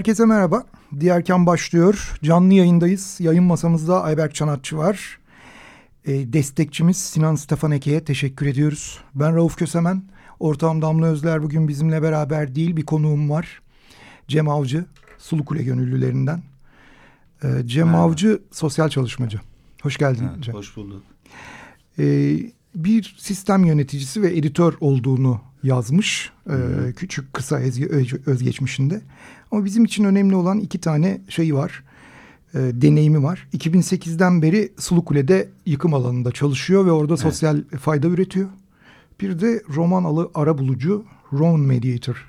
Herkese merhaba. Diğerken başlıyor. Canlı yayındayız. Yayın masamızda Ayberk Çanatçı var. E, destekçimiz Sinan Stefaneke'ye teşekkür ediyoruz. Ben Rauf Kösemen. Ortağım Damla Özler bugün bizimle beraber değil bir konuğum var. Cem Avcı, Sulukule Gönüllülerinden. E, Cem Merhaba. Avcı sosyal çalışmacı. Hoş geldin evet, Cem. Hoş bulduk. E, bir sistem yöneticisi ve editör olduğunu yazmış. E, küçük kısa özgeçmişinde. Ama bizim için önemli olan iki tane şey var. E, deneyimi var. 2008'den beri Sulukule'de yıkım alanında çalışıyor ve orada evet. sosyal fayda üretiyor. Bir de roman alı ara bulucu, Ron Mediator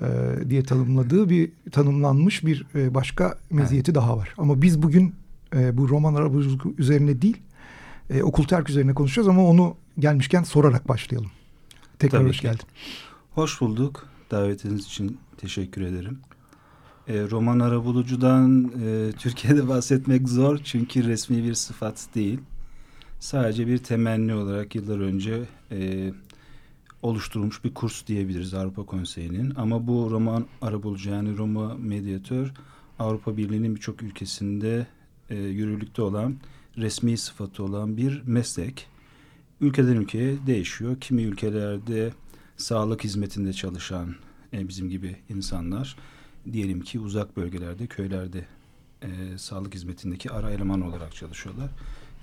e, diye tanımladığı bir tanımlanmış bir e, başka meziyeti evet. daha var. Ama biz bugün e, bu roman ara bulucu üzerine değil, e, okul terk üzerine konuşacağız ama onu gelmişken sorarak başlayalım. Tekrar Tabii hoş ki. geldin. Hoş bulduk. Davetiniz için teşekkür ederim. E, roman arabulucudan e, Türkiye'de bahsetmek zor çünkü resmi bir sıfat değil. Sadece bir temenni olarak yıllar önce e, oluşturulmuş bir kurs diyebiliriz Avrupa Konseyi'nin. Ama bu roman arabulucu yani Roma Medyatör Avrupa Birliği'nin birçok ülkesinde e, yürürlükte olan resmi sıfatı olan bir meslek. Ülkeden ülkeye değişiyor. Kimi ülkelerde sağlık hizmetinde çalışan e, bizim gibi insanlar diyelim ki uzak bölgelerde, köylerde e, sağlık hizmetindeki ara eleman olarak çalışıyorlar.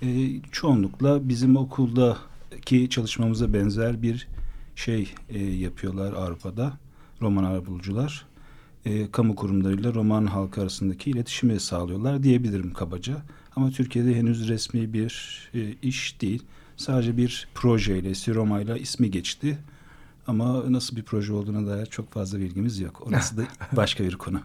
E, çoğunlukla bizim okuldaki çalışmamıza benzer bir şey e, yapıyorlar Avrupa'da. Roman arabulucular. E, kamu kurumlarıyla Roman halkı arasındaki iletişimi sağlıyorlar diyebilirim kabaca. Ama Türkiye'de henüz resmi bir e, iş değil. Sadece bir projeyle, Siroma'yla ismi geçti. Ama nasıl bir proje olduğuna dair çok fazla bilgimiz yok. Orası da başka bir konu.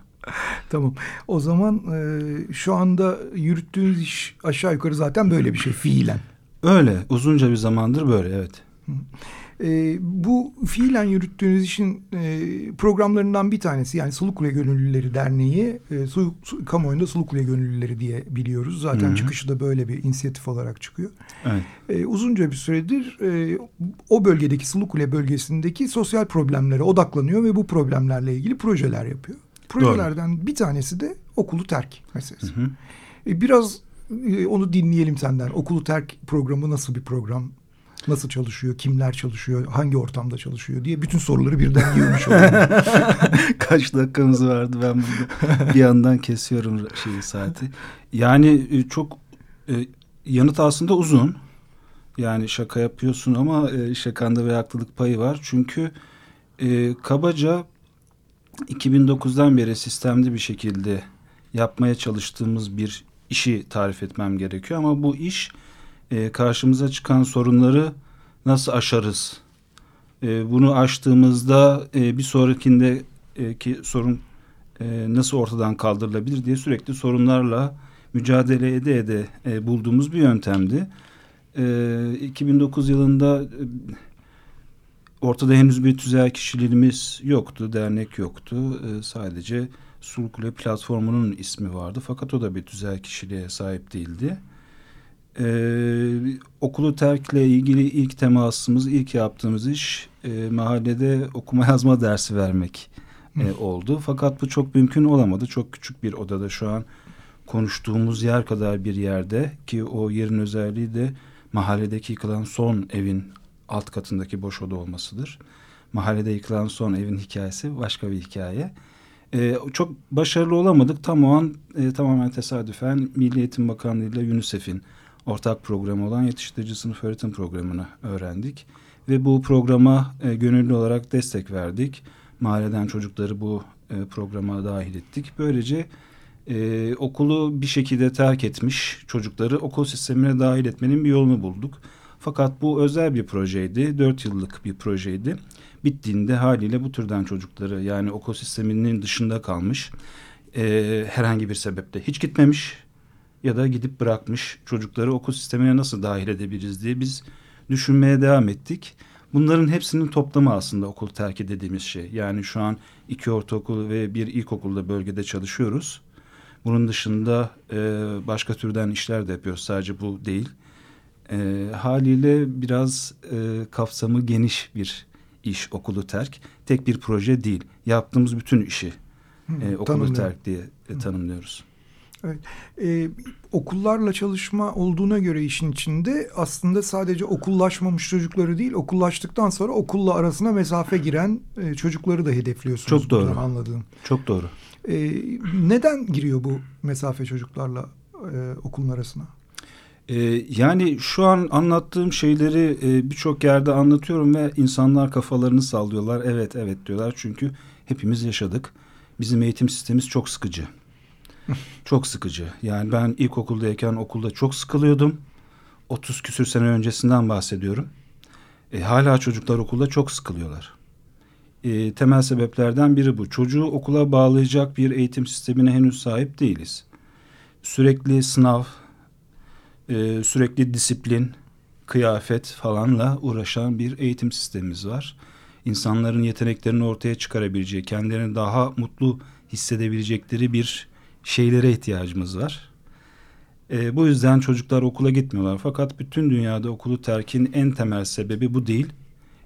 tamam. O zaman e, şu anda yürüttüğünüz iş aşağı yukarı zaten böyle bir şey fiilen. Öyle. Uzunca bir zamandır böyle evet. E, bu fiilen yürüttüğünüz işin e, programlarından bir tanesi yani Sulukule Gönüllüleri Derneği e, su, su, kamuoyunda Sulukule Gönüllüleri diye biliyoruz. Zaten Hı-hı. çıkışı da böyle bir inisiyatif olarak çıkıyor. Evet. E, uzunca bir süredir e, o bölgedeki Sulukule bölgesindeki sosyal problemlere odaklanıyor ve bu problemlerle ilgili projeler yapıyor. Projelerden Doğru. bir tanesi de okulu terk meselesi. Hı hı. E, biraz e, onu dinleyelim senden. Okulu terk programı nasıl bir program? Nasıl çalışıyor? Kimler çalışıyor? Hangi ortamda çalışıyor diye bütün soruları birden oldum. Kaç dakikamız vardı ben burada bir yandan kesiyorum şeyi saati. Yani e, çok e, yanıt aslında uzun. Yani şaka yapıyorsun ama e, şakanda bir haklılık payı var. Çünkü kabaca 2009'dan beri sistemli bir şekilde yapmaya çalıştığımız bir işi tarif etmem gerekiyor. Ama bu iş e, karşımıza çıkan sorunları nasıl aşarız? E, bunu aştığımızda e, bir sonrakinde e, sorun e, nasıl ortadan kaldırılabilir diye sürekli sorunlarla mücadele ede ede e, bulduğumuz bir yöntemdi. E, 2009 yılında e, ortada henüz bir tüzel kişiliğimiz yoktu, dernek yoktu. E, sadece Sulkule platformunun ismi vardı fakat o da bir tüzel kişiliğe sahip değildi. Ee, okulu terkle ilgili ilk temasımız, ilk yaptığımız iş e, mahallede okuma yazma dersi vermek e, oldu. Fakat bu çok mümkün olamadı. Çok küçük bir odada şu an konuştuğumuz yer kadar bir yerde ki o yerin özelliği de mahalledeki yıkılan son evin alt katındaki boş oda olmasıdır. Mahallede yıkılan son evin hikayesi başka bir hikaye. Ee, çok başarılı olamadık. Tam o an e, tamamen tesadüfen Milli Eğitim Bakanlığı ile UNICEF'in ortak programı olan yetiştirici sınıf öğretim programını öğrendik. Ve bu programa e, gönüllü olarak destek verdik. Mahalleden çocukları bu e, programa dahil ettik. Böylece e, okulu bir şekilde terk etmiş çocukları okul sistemine dahil etmenin bir yolunu bulduk. Fakat bu özel bir projeydi. Dört yıllık bir projeydi. Bittiğinde haliyle bu türden çocukları yani okul sisteminin dışında kalmış e, herhangi bir sebeple hiç gitmemiş ya da gidip bırakmış çocukları okul sistemine nasıl dahil edebiliriz diye biz düşünmeye devam ettik. Bunların hepsinin toplamı aslında okul terki dediğimiz şey. Yani şu an iki ortaokul ve bir ilkokulda bölgede çalışıyoruz. Bunun dışında e, başka türden işler de yapıyoruz. Sadece bu değil. E, haliyle biraz e, kapsamı geniş bir iş okulu terk. Tek bir proje değil. Yaptığımız bütün işi e, okulu terk diye e, tanımlıyoruz. Evet. Ee, okullarla çalışma olduğuna göre işin içinde aslında sadece okullaşmamış çocukları değil okullaştıktan sonra okulla arasına mesafe giren e, çocukları da hedefliyorsunuz. Çok doğru. Anladığım. Çok doğru. Ee, neden giriyor bu mesafe çocuklarla e, okulun arasına? Ee, yani şu an anlattığım şeyleri e, birçok yerde anlatıyorum ve insanlar kafalarını sallıyorlar. Evet evet diyorlar çünkü hepimiz yaşadık. Bizim eğitim sistemimiz çok sıkıcı. çok sıkıcı. Yani ben ilkokuldayken okulda çok sıkılıyordum. 30 küsür sene öncesinden bahsediyorum. E, hala çocuklar okulda çok sıkılıyorlar. E, temel sebeplerden biri bu. Çocuğu okula bağlayacak bir eğitim sistemine henüz sahip değiliz. Sürekli sınav, e, sürekli disiplin, kıyafet falanla uğraşan bir eğitim sistemimiz var. İnsanların yeteneklerini ortaya çıkarabileceği, kendilerini daha mutlu hissedebilecekleri bir şeylere ihtiyacımız var. E, bu yüzden çocuklar okula gitmiyorlar. Fakat bütün dünyada okulu terkin en temel sebebi bu değil.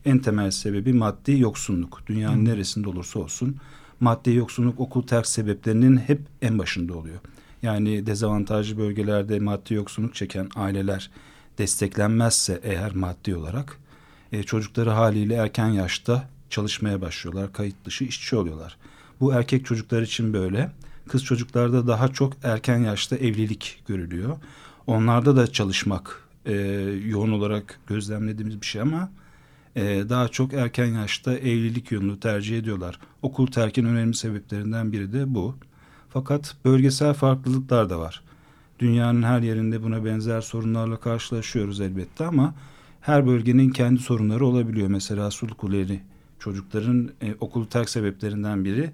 En temel sebebi maddi yoksunluk. Dünyanın hmm. neresinde olursa olsun maddi yoksunluk okul terk sebeplerinin hep en başında oluyor. Yani dezavantajlı bölgelerde maddi yoksunluk çeken aileler desteklenmezse eğer maddi olarak e, çocukları haliyle erken yaşta çalışmaya başlıyorlar. Kayıt dışı işçi oluyorlar. Bu erkek çocuklar için böyle. Kız çocuklarda daha çok erken yaşta evlilik görülüyor. Onlarda da çalışmak e, yoğun olarak gözlemlediğimiz bir şey ama e, daha çok erken yaşta evlilik yolunu tercih ediyorlar. Okul terkin önemli sebeplerinden biri de bu. Fakat bölgesel farklılıklar da var. Dünyanın her yerinde buna benzer sorunlarla karşılaşıyoruz elbette ama her bölgenin kendi sorunları olabiliyor. Mesela Sulkuleli çocukların e, okulu terk sebeplerinden biri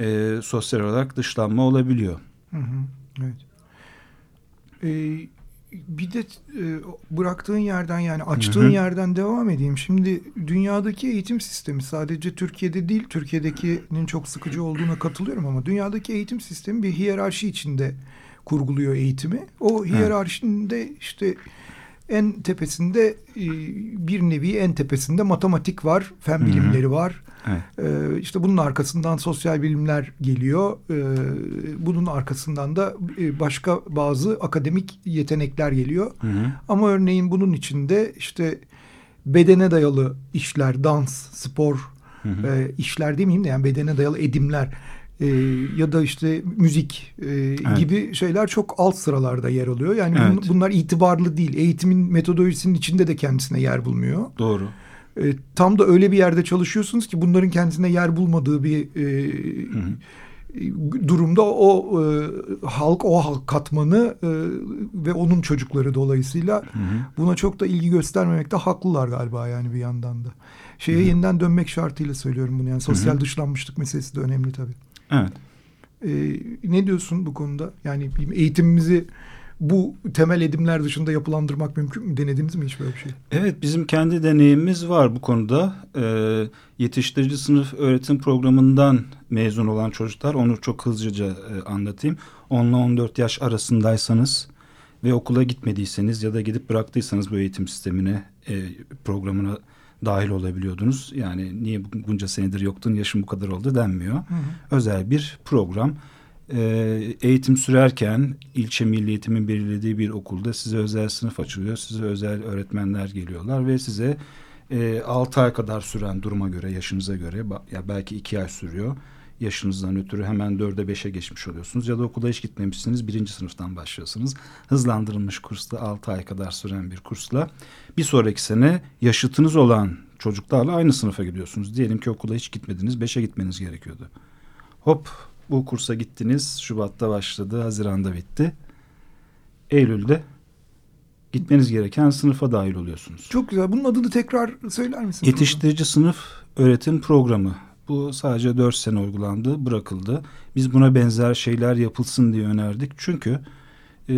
e, sosyal olarak dışlanma olabiliyor. Hı hı, evet. Ee, bir de e, bıraktığın yerden yani açtığın hı hı. yerden devam edeyim. Şimdi dünyadaki eğitim sistemi sadece Türkiye'de değil, Türkiye'dekinin çok sıkıcı olduğuna katılıyorum ama dünyadaki eğitim sistemi bir hiyerarşi içinde kurguluyor eğitimi. O hiyerarşinde işte en tepesinde e, bir nevi en tepesinde matematik var, fen bilimleri Hı -hı. var. Evet. Ee, işte bunun arkasından sosyal bilimler geliyor. Ee, bunun arkasından da e, başka bazı akademik yetenekler geliyor. Hı hı. Ama örneğin bunun içinde işte bedene dayalı işler, dans, spor hı hı. E, işler demeyeyim de yani bedene dayalı edimler e, ya da işte müzik e, evet. gibi şeyler çok alt sıralarda yer alıyor. Yani evet. bun, bunlar itibarlı değil. Eğitimin metodolojisinin içinde de kendisine yer bulmuyor. Doğru. E, tam da öyle bir yerde çalışıyorsunuz ki bunların kendisine yer bulmadığı bir e, hı hı durumda o e, halk o halk katmanı e, ve onun çocukları dolayısıyla hı hı. buna çok da ilgi göstermemekte haklılar galiba yani bir yandan da. Şeye hı hı. yeniden dönmek şartıyla söylüyorum bunu yani sosyal hı hı. dışlanmışlık meselesi de önemli tabii. Evet. E, ne diyorsun bu konuda? Yani eğitimimizi bu temel edimler dışında yapılandırmak mümkün mü? Denediniz mi hiç böyle bir şey? Evet bizim kendi deneyimimiz var bu konuda. Ee, yetiştirici sınıf öğretim programından mezun olan çocuklar onu çok hızlıca e, anlatayım. 10 ile 14 yaş arasındaysanız ve okula gitmediyseniz ya da gidip bıraktıysanız bu eğitim sistemine e, programına dahil olabiliyordunuz. Yani niye bunca senedir yoktun yaşım bu kadar oldu denmiyor. Hı hı. Özel bir program e, eğitim sürerken ilçe milli eğitimin belirlediği bir okulda size özel sınıf açılıyor. Size özel öğretmenler geliyorlar ve size e, 6 ay kadar süren duruma göre, yaşınıza göre ya belki 2 ay sürüyor. Yaşınızdan ötürü hemen 4'e 5'e geçmiş oluyorsunuz. Ya da okula hiç gitmemişsiniz. Birinci sınıftan başlıyorsunuz. Hızlandırılmış kursla 6 ay kadar süren bir kursla bir sonraki sene yaşıtınız olan çocuklarla aynı sınıfa gidiyorsunuz. Diyelim ki okula hiç gitmediniz. 5'e gitmeniz gerekiyordu. Hop Bu kursa gittiniz. Şubat'ta başladı. Haziran'da bitti. Eylül'de gitmeniz gereken sınıfa dahil oluyorsunuz. Çok güzel. Bunun adını tekrar söyler misin? Yetiştirici sınıf öğretim programı. Bu sadece dört sene uygulandı, bırakıldı. Biz buna benzer şeyler yapılsın diye önerdik. Çünkü e,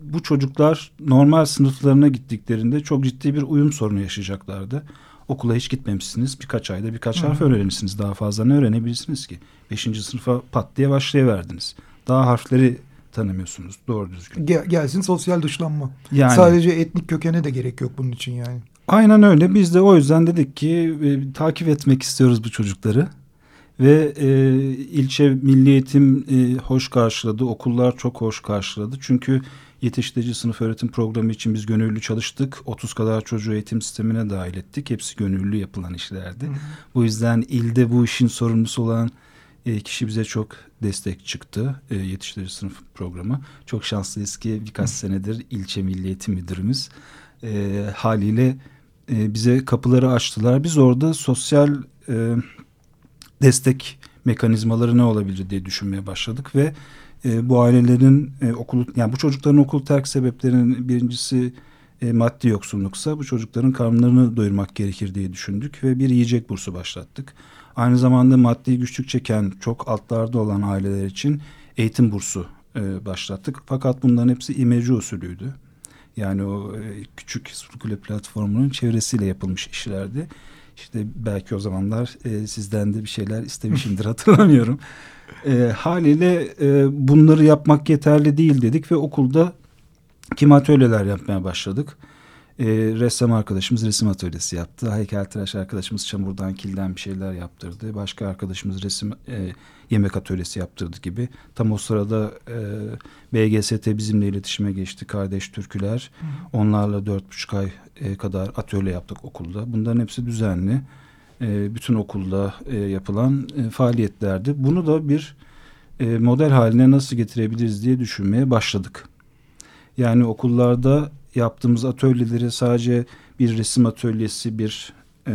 bu çocuklar normal sınıflarına gittiklerinde çok ciddi bir uyum sorunu yaşayacaklardı. Okula hiç gitmemişsiniz. Birkaç ayda birkaç harf öğrenirsiniz. Daha fazla ne öğrenebilirsiniz ki? Beşinci sınıfa pat diye başlayıverdiniz. Daha harfleri tanımıyorsunuz doğru düzgün. Gel, gelsin sosyal dışlanma. Yani, Sadece etnik kökene de gerek yok bunun için yani. Aynen öyle. Biz de o yüzden dedik ki e, takip etmek istiyoruz bu çocukları. Ve e, ilçe milli eğitim e, hoş karşıladı. Okullar çok hoş karşıladı. Çünkü yetiştirici sınıf öğretim programı için biz gönüllü çalıştık. 30 kadar çocuğu eğitim sistemine dahil ettik. Hepsi gönüllü yapılan işlerdi. Hı hı. Bu yüzden ilde bu işin sorumlusu olan e, kişi bize çok destek çıktı. E, yetiştirici sınıf programı. Çok şanslıyız ki birkaç hı. senedir ilçe milli eğitim müdürümüz e, haliyle e, bize kapıları açtılar. Biz orada sosyal e, destek mekanizmaları ne olabilir diye düşünmeye başladık ve e, bu ailelerin e, okulu yani bu çocukların okul terk sebeplerinin birincisi e, maddi yoksunluksa bu çocukların karnlarını doyurmak gerekir diye düşündük ve bir yiyecek bursu başlattık. Aynı zamanda maddi güçlük çeken çok altlarda olan aileler için eğitim bursu e, başlattık. Fakat bunların hepsi imece usulüydü. Yani o e, küçük Surkule platformunun çevresiyle yapılmış işlerdi. İşte belki o zamanlar e, sizden de bir şeyler istemişimdir hatırlamıyorum. E, haliyle e, bunları yapmak yeterli değil dedik ve okulda kim atölyeler yapmaya başladık. E, ressam arkadaşımız resim atölyesi yaptı. Heykeltıraş arkadaşımız çamurdan kilden bir şeyler yaptırdı. Başka arkadaşımız resim e, yemek atölyesi yaptırdı gibi. Tam o sırada e, BGST bizimle iletişime geçti. Kardeş Türküler. Hı. Onlarla dört buçuk ay e, kadar atölye yaptık okulda. Bunların hepsi düzenli. E, bütün okulda e, yapılan e, faaliyetlerdi. Bunu da bir e, model haline nasıl getirebiliriz diye düşünmeye başladık. Yani okullarda yaptığımız atölyeleri sadece bir resim atölyesi, bir e,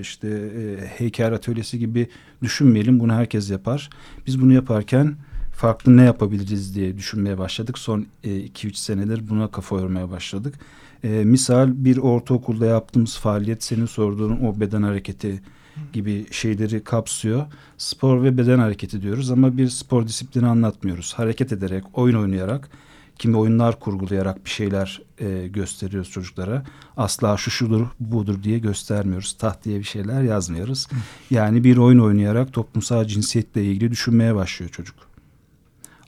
işte e, heykel atölyesi gibi düşünmeyelim. Bunu herkes yapar. Biz bunu yaparken farklı ne yapabiliriz diye düşünmeye başladık. Son 2-3 e, senedir buna kafa yormaya başladık. E, misal bir ortaokulda yaptığımız faaliyet senin sorduğun o beden hareketi gibi şeyleri kapsıyor. Spor ve beden hareketi diyoruz ama bir spor disiplini anlatmıyoruz. Hareket ederek, oyun oynayarak kimi oyunlar kurgulayarak bir şeyler e, gösteriyoruz çocuklara. Asla şu şudur budur diye göstermiyoruz. Taht diye bir şeyler yazmıyoruz. Yani bir oyun oynayarak toplumsal cinsiyetle ilgili düşünmeye başlıyor çocuk.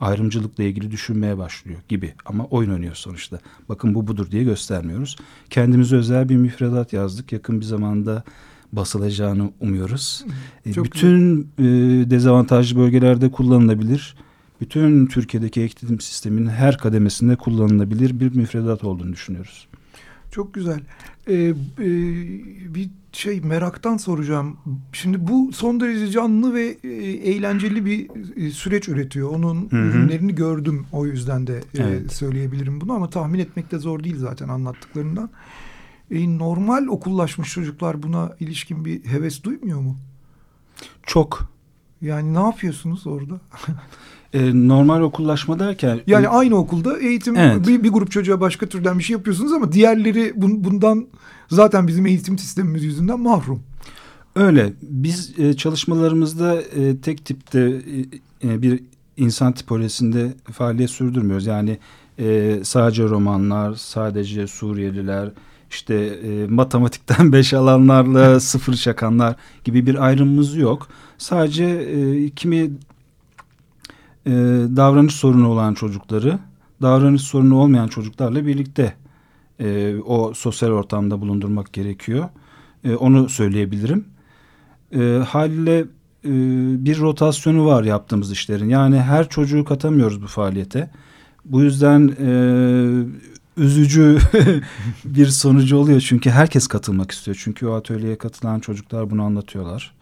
Ayrımcılıkla ilgili düşünmeye başlıyor gibi ama oyun oynuyor sonuçta. Bakın bu budur diye göstermiyoruz. Kendimize özel bir müfredat yazdık. Yakın bir zamanda basılacağını umuyoruz. Çok Bütün e, dezavantajlı bölgelerde kullanılabilir bütün Türkiye'deki eğitim sisteminin her kademesinde kullanılabilir bir müfredat olduğunu düşünüyoruz. Çok güzel. Ee, e, bir şey meraktan soracağım. Şimdi bu son derece canlı ve e, eğlenceli bir e, süreç üretiyor. Onun Hı -hı. ürünlerini gördüm. O yüzden de e, evet. söyleyebilirim bunu ama tahmin etmek de zor değil zaten anlattıklarından. E, normal okullaşmış çocuklar buna ilişkin bir heves duymuyor mu? Çok. Yani ne yapıyorsunuz orada? e, normal okullaşma derken... Yani e, aynı okulda eğitim evet. bir, bir grup çocuğa başka türden bir şey yapıyorsunuz ama diğerleri bun, bundan zaten bizim eğitim sistemimiz yüzünden mahrum. Öyle. Biz e, çalışmalarımızda e, tek tipte e, e, bir insan tipolojisinde faaliyet sürdürmüyoruz. Yani e, sadece romanlar, sadece Suriyeliler, işte e, matematikten beş alanlarla sıfır çakanlar gibi bir ayrımımız yok. Sadece e, kimi e, davranış sorunu olan çocukları davranış sorunu olmayan çocuklarla birlikte e, o sosyal ortamda bulundurmak gerekiyor. E, onu söyleyebilirim. E, haliyle e, bir rotasyonu var yaptığımız işlerin. Yani her çocuğu katamıyoruz bu faaliyete. Bu yüzden e, üzücü bir sonucu oluyor. Çünkü herkes katılmak istiyor. Çünkü o atölyeye katılan çocuklar bunu anlatıyorlar.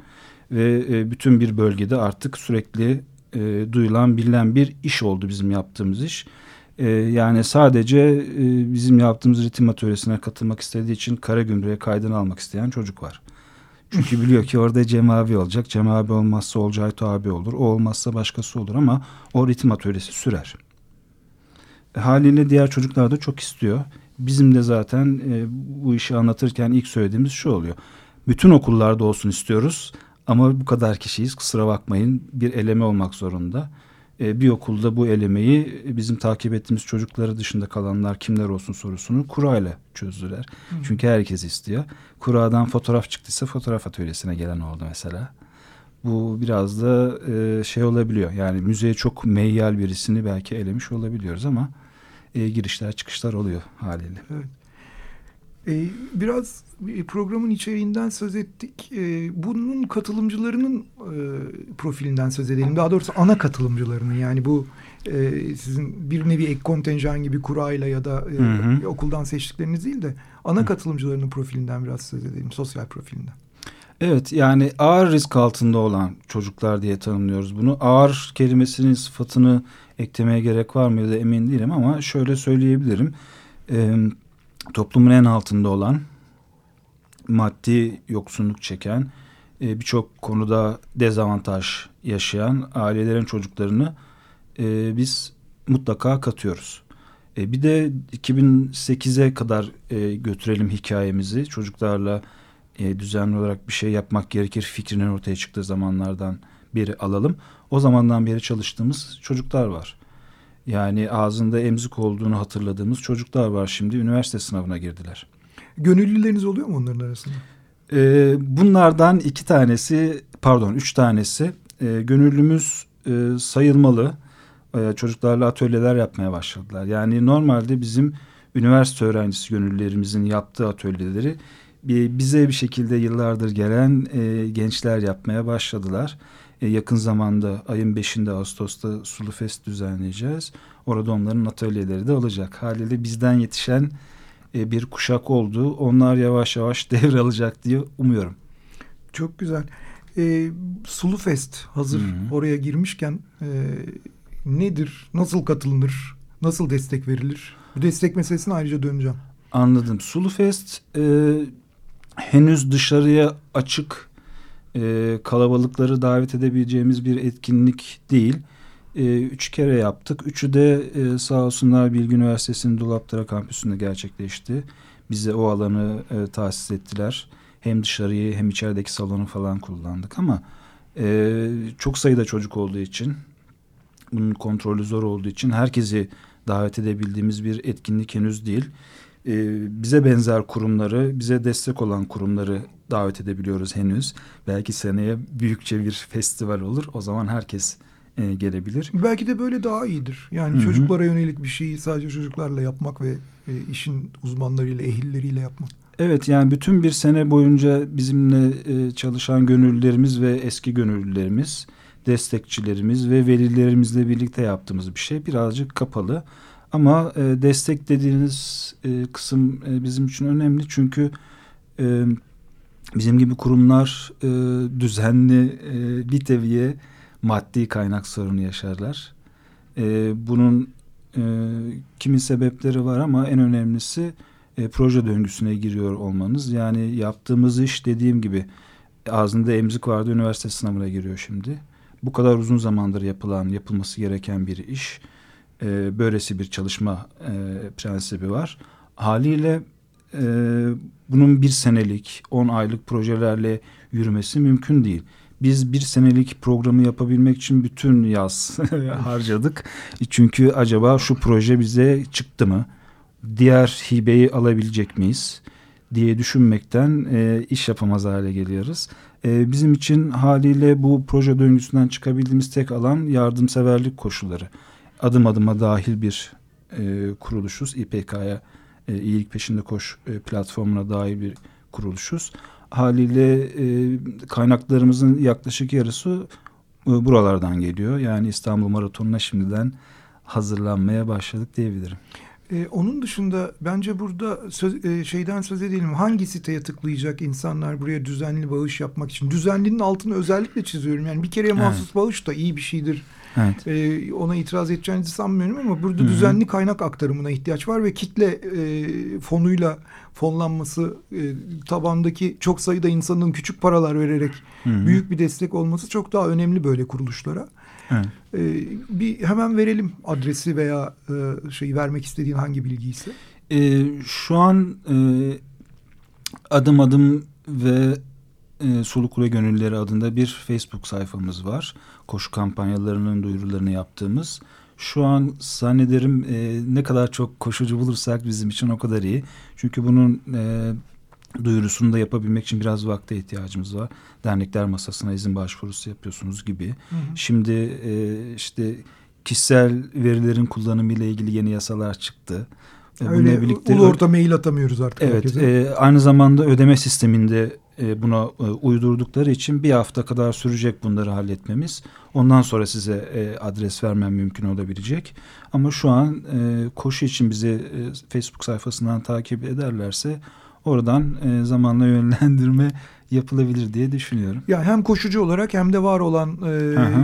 Ve e, bütün bir bölgede artık sürekli e, duyulan bilinen bir iş oldu bizim yaptığımız iş. E, yani sadece e, bizim yaptığımız ritim atölyesine katılmak istediği için Karagümrük'e kaydını almak isteyen çocuk var. Çünkü biliyor ki orada Cem abi olacak. Cem abi olmazsa Olcayto abi olur. O olmazsa başkası olur ama o ritim atölyesi sürer. E, haliyle diğer çocuklar da çok istiyor. Bizim de zaten e, bu işi anlatırken ilk söylediğimiz şu oluyor. Bütün okullarda olsun istiyoruz ama bu kadar kişiyiz kusura bakmayın bir eleme olmak zorunda. E, bir okulda bu elemeyi bizim takip ettiğimiz çocukları dışında kalanlar kimler olsun sorusunu kurayla çözdüler. Hı. Çünkü herkes istiyor. Kuradan fotoğraf çıktıysa fotoğraf atölyesine gelen oldu mesela. Bu biraz da e, şey olabiliyor. Yani müzeye çok meyyal birisini belki elemiş olabiliyoruz ama e, girişler çıkışlar oluyor haliyle. Evet. Ee, biraz programın içeriğinden söz ettik. Ee, bunun katılımcılarının e, profilinden söz edelim. Daha doğrusu ana katılımcılarının yani bu e, sizin bir nevi ek kontenjan gibi kurayla ya da e, hı hı. okuldan seçtikleriniz değil de ana katılımcılarının profilinden biraz söz edelim. Sosyal profilinden. Evet yani ağır risk altında olan çocuklar diye tanımlıyoruz bunu. Ağır kelimesinin sıfatını eklemeye gerek var mı ya da emin değilim ama şöyle söyleyebilirim. Ee, toplumun en altında olan, maddi yoksunluk çeken, e, birçok konuda dezavantaj yaşayan ailelerin çocuklarını e, biz mutlaka katıyoruz. E, bir de 2008'e kadar e, götürelim hikayemizi. Çocuklarla e, düzenli olarak bir şey yapmak gerekir fikrinin ortaya çıktığı zamanlardan beri alalım. O zamandan beri çalıştığımız çocuklar var. Yani ağzında emzik olduğunu hatırladığımız çocuklar var şimdi üniversite sınavına girdiler. Gönüllüleriniz oluyor mu onların arasında? Ee, bunlardan iki tanesi pardon üç tanesi e, gönüllümüz e, sayılmalı. E, çocuklarla atölyeler yapmaya başladılar. Yani normalde bizim üniversite öğrencisi gönüllülerimizin yaptığı atölyeleri bize bir şekilde yıllardır gelen e, gençler yapmaya başladılar. E, yakın zamanda ayın 5'inde Ağustos'ta Sulu Fest düzenleyeceğiz. Orada onların atölyeleri de olacak. Haliyle bizden yetişen e, bir kuşak oldu. Onlar yavaş yavaş devralacak diye umuyorum. Çok güzel. E, Sulu Fest hazır Hı-hı. oraya girmişken e, nedir? Nasıl katılınır? Nasıl destek verilir? Bu destek meselesine ayrıca döneceğim. Anladım. Sulu Fest e, henüz dışarıya açık e, kalabalıkları davet edebileceğimiz bir etkinlik değil. E, üç kere yaptık. Üçü de e, sağ olsunlar Bilgi Üniversitesi'nin Dolapdere kampüsünde gerçekleşti. Bize o alanı e, tahsis ettiler. Hem dışarıyı hem içerideki salonu falan kullandık ama e, çok sayıda çocuk olduğu için bunun kontrolü zor olduğu için herkesi davet edebildiğimiz bir etkinlik henüz değil. Ee, bize benzer kurumları, bize destek olan kurumları davet edebiliyoruz henüz. Belki seneye büyükçe bir festival olur. O zaman herkes e, gelebilir. Belki de böyle daha iyidir. Yani Hı-hı. çocuklara yönelik bir şeyi sadece çocuklarla yapmak ve e, işin uzmanlarıyla, ehilleriyle yapmak. Evet yani bütün bir sene boyunca bizimle e, çalışan gönüllülerimiz ve eski gönüllülerimiz, destekçilerimiz ve velilerimizle birlikte yaptığımız bir şey. Birazcık kapalı. Ama e, destek dediğiniz e, kısım e, bizim için önemli çünkü e, bizim gibi kurumlar e, düzenli e, bir teviye maddi kaynak sorunu yaşarlar. E, bunun e, kimin sebepleri var ama en önemlisi e, proje döngüsüne giriyor olmanız. Yani yaptığımız iş dediğim gibi ağzında emzik vardı üniversite sınavına giriyor şimdi. Bu kadar uzun zamandır yapılan, yapılması gereken bir iş e, böylesi bir çalışma e, prensibi var. Haliyle e, bunun bir senelik, on aylık projelerle yürümesi mümkün değil. Biz bir senelik programı yapabilmek için bütün yaz harcadık. Çünkü acaba şu proje bize çıktı mı? Diğer hibeyi alabilecek miyiz? diye düşünmekten e, iş yapamaz hale geliyoruz. E, bizim için haliyle bu proje döngüsünden çıkabildiğimiz tek alan yardımseverlik koşulları adım adıma dahil bir e, kuruluşuz. İPK'ya e, iyilik peşinde koş e, platformuna dahil bir kuruluşuz. Haliyle e, kaynaklarımızın yaklaşık yarısı e, buralardan geliyor. Yani İstanbul Maratonu'na şimdiden hazırlanmaya başladık diyebilirim. Ee, onun dışında bence burada söz, e, şeyden söz edelim. Hangi siteye tıklayacak insanlar buraya düzenli bağış yapmak için? Düzenlinin altını özellikle çiziyorum. Yani bir kere mahsus evet. bağış da iyi bir şeydir Evet. E, ona itiraz edeceğinizi sanmıyorum ama burada Hı-hı. düzenli kaynak aktarımına ihtiyaç var ve kitle e, fonuyla fonlanması, e, tabandaki çok sayıda insanın küçük paralar vererek Hı-hı. büyük bir destek olması çok daha önemli böyle kuruluşlara. Evet. E, bir hemen verelim adresi veya e, şeyi vermek istediğin hangi bilgiyse. E, şu an e, adım adım ve e, Sulukule Gönülleri adında bir Facebook sayfamız var. Koşu kampanyalarının duyurularını yaptığımız. Şu an zannederim e, ne kadar çok koşucu bulursak bizim için o kadar iyi. Çünkü bunun e, duyurusunu da yapabilmek için biraz vakte ihtiyacımız var. Dernekler masasına izin başvurusu yapıyorsunuz gibi. Hı hı. Şimdi e, işte kişisel verilerin kullanımı ile ilgili yeni yasalar çıktı. E, Öyle birlikte ulu orta mail atamıyoruz artık. Evet. E, aynı zamanda ödeme sisteminde buna e, uydurdukları için bir hafta kadar sürecek bunları halletmemiz. Ondan sonra size e, adres vermem mümkün olabilecek. Ama şu an e, koşu için bizi e, Facebook sayfasından takip ederlerse oradan e, zamanla yönlendirme yapılabilir diye düşünüyorum. Ya hem koşucu olarak hem de var olan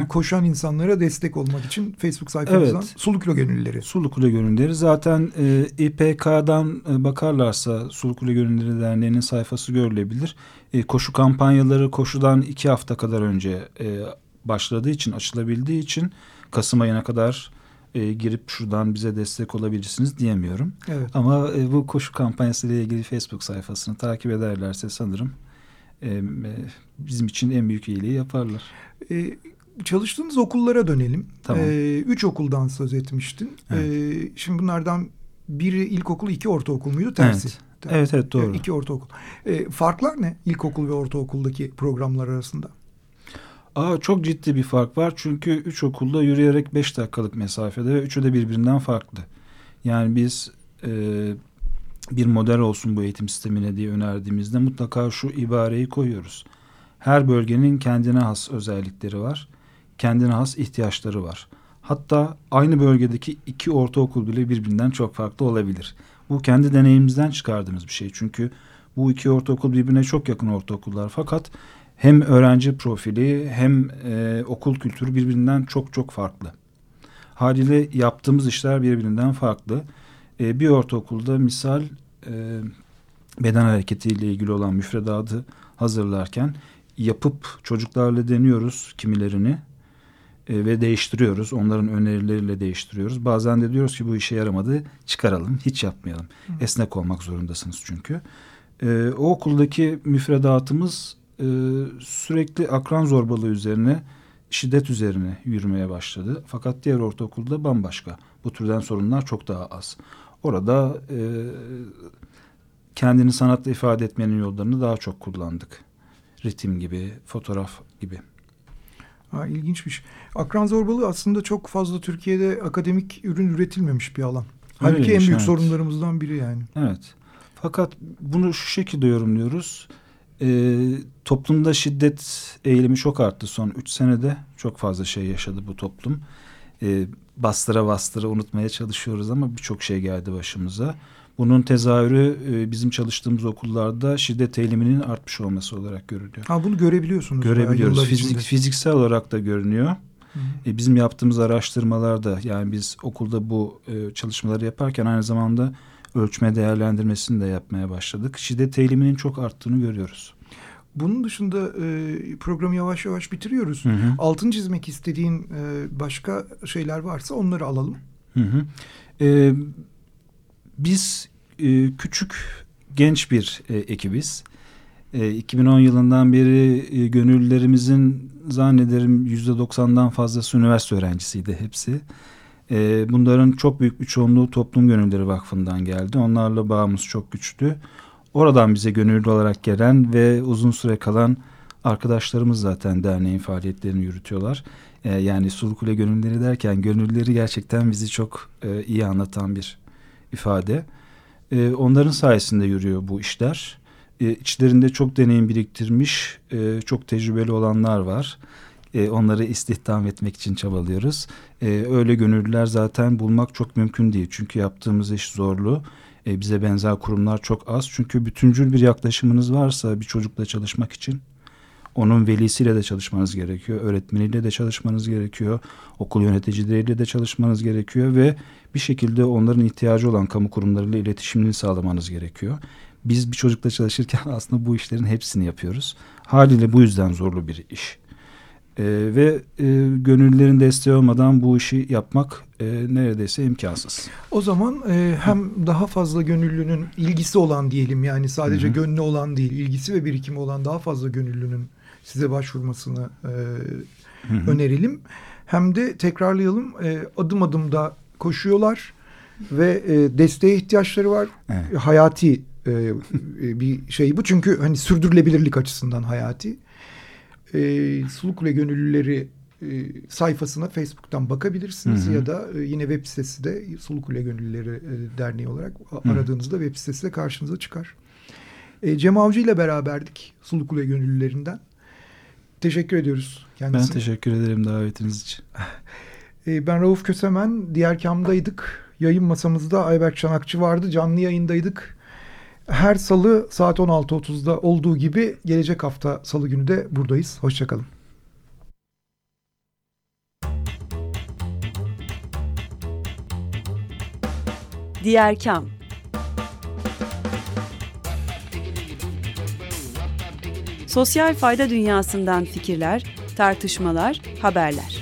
e, koşan insanlara destek olmak için Facebook sayfamızdan evet. Sulukule Gönüllüleri. Sulukule Gönüllüleri zaten e, İPK'dan e, bakarlarsa Sulukule Gönüllüleri Derneği'nin sayfası görülebilir. E, koşu kampanyaları koşudan iki hafta kadar önce e, başladığı için açılabildiği için Kasım ayına kadar e, girip şuradan bize destek olabilirsiniz diyemiyorum. Evet. Ama e, bu koşu kampanyası ile ilgili Facebook sayfasını takip ederlerse sanırım e, bizim için en büyük iyiliği yaparlar. E, çalıştığınız okullara dönelim. Tamam. E, üç okuldan söz etmiştin. Evet. E, şimdi bunlardan biri ilkokul, iki ortaokul muydu? Tersi. Evet. Evet evet doğru. İki ortaokul. E, farklar ne ilkokul ve ortaokuldaki programlar arasında? Aa, çok ciddi bir fark var. Çünkü üç okulda yürüyerek beş dakikalık mesafede ve üçü de birbirinden farklı. Yani biz e, bir model olsun bu eğitim sistemine diye önerdiğimizde mutlaka şu ibareyi koyuyoruz. Her bölgenin kendine has özellikleri var. Kendine has ihtiyaçları var. Hatta aynı bölgedeki iki ortaokul bile birbirinden çok farklı olabilir. Bu kendi deneyimimizden çıkardığımız bir şey. Çünkü bu iki ortaokul birbirine çok yakın ortaokullar. Fakat hem öğrenci profili hem e, okul kültürü birbirinden çok çok farklı. Haliyle yaptığımız işler birbirinden farklı. E, bir ortaokulda misal e, beden hareketiyle ilgili olan müfredatı hazırlarken yapıp çocuklarla deniyoruz kimilerini e, ve değiştiriyoruz. Onların önerileriyle değiştiriyoruz. Bazen de diyoruz ki bu işe yaramadı çıkaralım hiç yapmayalım. Hı. Esnek olmak zorundasınız çünkü. E, o okuldaki müfredatımız e, sürekli akran zorbalığı üzerine şiddet üzerine yürümeye başladı. Fakat diğer ortaokulda bambaşka. Bu türden sorunlar çok daha az. Orada e, kendini sanatla ifade etmenin yollarını daha çok kullandık. Ritim gibi, fotoğraf gibi. Ha, ilginçmiş. Akran zorbalığı aslında çok fazla Türkiye'de akademik ürün üretilmemiş bir alan. Halbuki Öyleymiş, en büyük evet. sorunlarımızdan biri yani. Evet. Fakat bunu şu şekilde yorumluyoruz. Ee, toplumda şiddet eğilimi çok arttı son üç senede. Çok fazla şey yaşadı bu toplum. Ee, bastıra bastıra unutmaya çalışıyoruz ama birçok şey geldi başımıza. Bunun tezahürü e, bizim çalıştığımız okullarda şiddet eğiliminin artmış olması olarak görülüyor. Ha bunu görebiliyorsunuz. Görebiliyoruz. Fizik, fiziksel olarak da görünüyor. E, bizim yaptığımız araştırmalarda yani biz okulda bu e, çalışmaları yaparken aynı zamanda ölçme değerlendirmesini de yapmaya başladık. Şiddet eğiliminin çok arttığını görüyoruz. Bunun dışında e, programı yavaş yavaş bitiriyoruz. Hı hı. Altın çizmek istediğin e, başka şeyler varsa onları alalım. Hı hı. E, biz e, küçük genç bir e, ekibiz. E, 2010 yılından beri e, gönüllülerimizin zannederim yüzde doksandan fazlası üniversite öğrencisiydi hepsi. E, bunların çok büyük bir çoğunluğu Toplum Gönülleri Vakfı'ndan geldi. Onlarla bağımız çok güçlü. Oradan bize gönüllü olarak gelen ve uzun süre kalan arkadaşlarımız zaten derneğin faaliyetlerini yürütüyorlar. E, yani Sulukule Gönülleri derken gönüllüleri gerçekten bizi çok e, iyi anlatan bir ifade. E, onların sayesinde yürüyor bu işler. E, içlerinde çok deneyim biriktirmiş, e, çok tecrübeli olanlar var. E, onları istihdam etmek için çabalıyoruz. E, öyle gönüllüler zaten bulmak çok mümkün değil. Çünkü yaptığımız iş zorlu. E, bize benzer kurumlar çok az. Çünkü bütüncül bir yaklaşımınız varsa bir çocukla çalışmak için Onun velisiyle de çalışmanız gerekiyor, öğretmeniyle de çalışmanız gerekiyor, okul yöneticileriyle de çalışmanız gerekiyor ve bir şekilde onların ihtiyacı olan kamu kurumlarıyla iletişimini sağlamanız gerekiyor. Biz bir çocukla çalışırken aslında bu işlerin hepsini yapıyoruz. Haliyle bu yüzden zorlu bir iş. E, ve e, gönüllülerin desteği olmadan bu işi yapmak e, neredeyse imkansız. O zaman e, hem daha fazla gönüllünün ilgisi olan diyelim yani sadece Hı-hı. gönlü olan değil ilgisi ve birikimi olan daha fazla gönüllünün size başvurmasını e, önerelim. Hem de tekrarlayalım e, adım adım da koşuyorlar ve e, desteğe ihtiyaçları var. Evet. Hayati e, bir şey bu çünkü hani sürdürülebilirlik açısından hayati e, Sulukule Gönüllüleri e, sayfasına Facebook'tan bakabilirsiniz hı hı. ya da e, yine web sitesi de Sulukule Gönüllüleri e, Derneği olarak hı. aradığınızda web sitesi de karşınıza çıkar. E, Cem Avcı ile beraberdik Sulukule Gönüllülerinden. Teşekkür ediyoruz kendisine. Ben teşekkür ederim davetiniz için. e, ben Rauf Kösemen, diğer kamdaydık. Yayın masamızda Ayberk Çanakçı vardı. Canlı yayındaydık. Her salı saat 16.30'da olduğu gibi gelecek hafta salı günü de buradayız. Hoşçakalın. Diğer Kam Sosyal fayda dünyasından fikirler, tartışmalar, haberler.